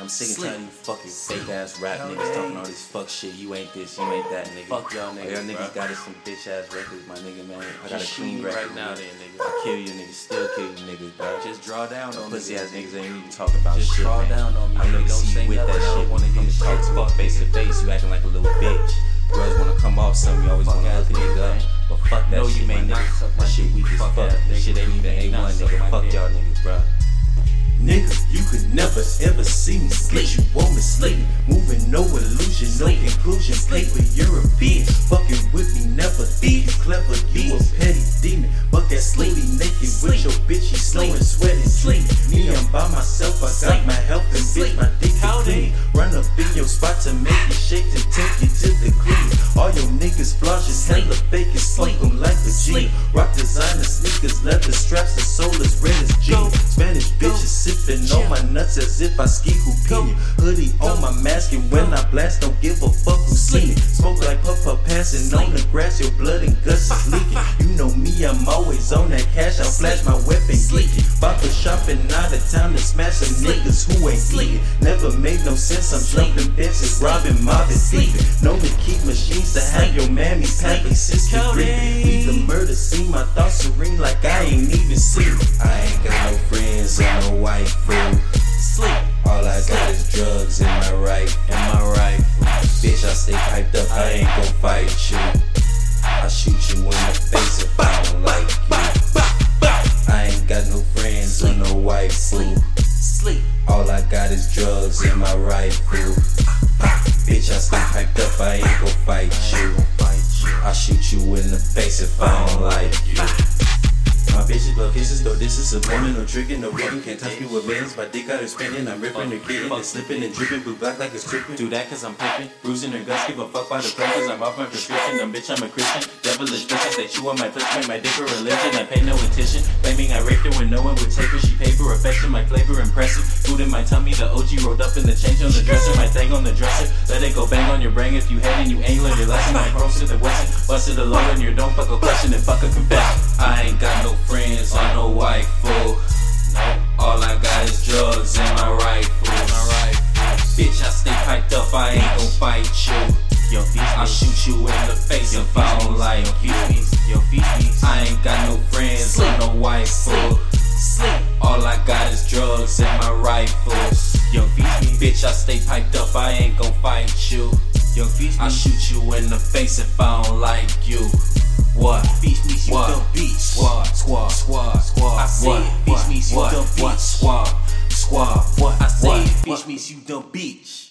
I'm sick and tired of you fucking fake ass rap niggas talking all this fuck shit. You ain't this, you ain't that, nigga. Fuck y'all All niggas, Y'all niggas got us some bitch ass records, my nigga, man. I got a Just clean record right now, then, nigga. I kill you niggas, still kill you niggas, bro. Just draw down on pussy ass niggas ain't even talk about Just shit, draw man. down on me, I. Don't see you with that nothing, I don't shit. When you come talk to me fuck, face to face, you acting like a little bitch. Girls wanna come off some, you always wanna hook a nigga up. But fuck that shit. No, you may my not nigga. That shit weak as fuck. That shit ain't even may A1, nigga. Fuck y'all niggas, bruh. Nigga, you could never ever see me sleep. You want me sleep. Moving no illusion, no conclusion. Paper European. Fucking with me, never think you clever. You a petty demon. Buck that Sleep. slowly naked with your bitch. You slow and. Sleep. Me, I'm by myself. I got my health and bitch, my dick is clean. Run up in your spot to make you shake to take you to the clean. All your niggas Sleep. hella fake and Sleep. sleep them like a G. Rock designer sneakers, leather straps, the soul is red as G. sipping Chill. on my nuts as if I ski Go. hoopin'. Hoodie on my mask, and when Go. I blast, don't give a fuck who see me. Smoke like puffer passing Sleep. on the grass, your blood and guts is leaking. You know me, I'm always on that cash. I flash my weapon, Sleep. geeking. Bopper shopping out of time to smash some niggas who ain't Sleep. eating. Never made no sense. I'm jumping Sleep. robbing, mobbing, thieving. Know to keep machines to have your mammy packing, sister it. Leave the murder scene, my thoughts serene like I ain't even seen. Right. Am I right? Bitch, I stay piped up, I ain't gon' fight you. I shoot you in the face if I don't like you. I ain't got no friends or no wife. Sleep. All I got is drugs in my rifle. Bitch, I stay piped up, I ain't gon' fight you. I shoot you in the face if I don't like you. This is a woman, no tricking, no rigging. Can't touch me with bands. My dick out is spinning, I'm ripping her kitten, and slipping and dripping, blue black like it's tripping. Do that cause I'm pimping, bruising her guts, give a fuck by the cause I'm off my prescription. Dumb bitch, I'm a Christian. Devilish bitches, they chew on my touch, make my a religion. I pay no attention, claiming I raped her when no one would take her. She for affection, my flavor impressive. Food in my tummy, the OG rolled up in the change on the dresser. My thing on the dresser, let it go bang on your brain if you hate and you ain't learned your lesson. My pros to the western, busted the low and you don't fuck a question and fuck a confession. Bitch, I stay piped up, I ain't gon' fight you. Yo, feast I shoot you in the face if I don't like you. Yo, feast I ain't got no friends or no wife, fool. Sleep. All I got is drugs and my rifles. Yo, feast Bitch, I stay piped up, I ain't gon' fight you. Yo, feast I shoot you in the face if I don't like you. What? Beach meets you What? dumb beach. Squad, squad, squad, squad. I say what? it, beach meets you what? What? beach. Squad, squad. Meets you dumb beach.